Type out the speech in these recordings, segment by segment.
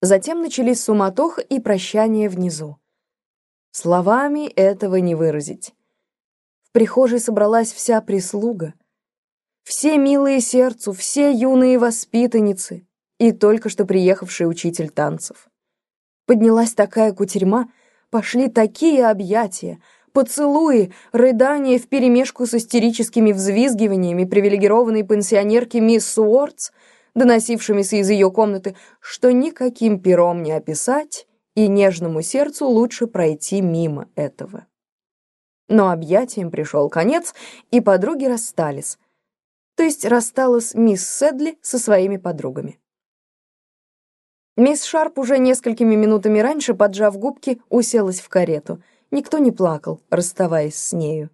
Затем начались суматоха и прощание внизу. Словами этого не выразить. В прихожей собралась вся прислуга. Все милые сердцу, все юные воспитанницы и только что приехавший учитель танцев. Поднялась такая кутерьма, пошли такие объятия, поцелуи, рыдания вперемешку с истерическими взвизгиваниями привилегированной пенсионерки мисс Уортс, доносившимися из ее комнаты, что никаким пером не описать, и нежному сердцу лучше пройти мимо этого. Но объятиям пришел конец, и подруги расстались. То есть рассталась мисс Седли со своими подругами. Мисс Шарп уже несколькими минутами раньше, поджав губки, уселась в карету. Никто не плакал, расставаясь с нею.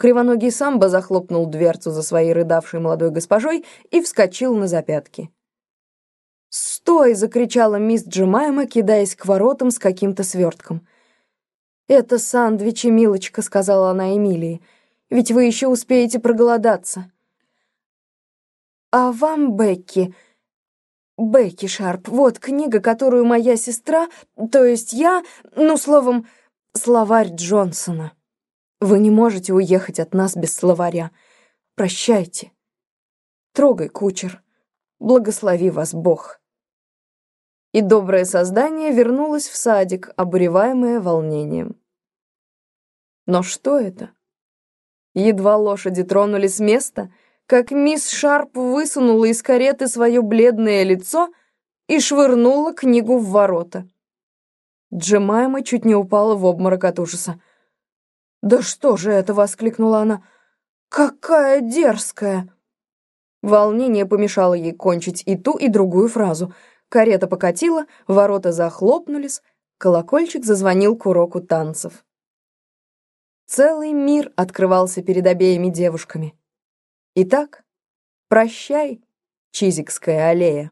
Кривоногий самбо захлопнул дверцу за своей рыдавшей молодой госпожой и вскочил на запятки. «Стой!» — закричала мисс Джемайма, кидаясь к воротам с каким-то свертком. «Это сандвичи, милочка», — сказала она Эмилии. «Ведь вы еще успеете проголодаться». «А вам, Бекки...» Бекки Шарп, вот книга, которую моя сестра, то есть я, ну, словом, словарь Джонсона. Вы не можете уехать от нас без словаря. Прощайте. Трогай, кучер. Благослови вас Бог. И доброе создание вернулось в садик, обуреваемое волнением. Но что это? Едва лошади тронули с места — как мисс Шарп высунула из кареты свое бледное лицо и швырнула книгу в ворота. Джемайма чуть не упала в обморок от ужаса. «Да что же это?» — воскликнула она. «Какая дерзкая!» Волнение помешало ей кончить и ту, и другую фразу. Карета покатила, ворота захлопнулись, колокольчик зазвонил к уроку танцев. Целый мир открывался перед обеими девушками. Итак, прощай, Чизикская аллея.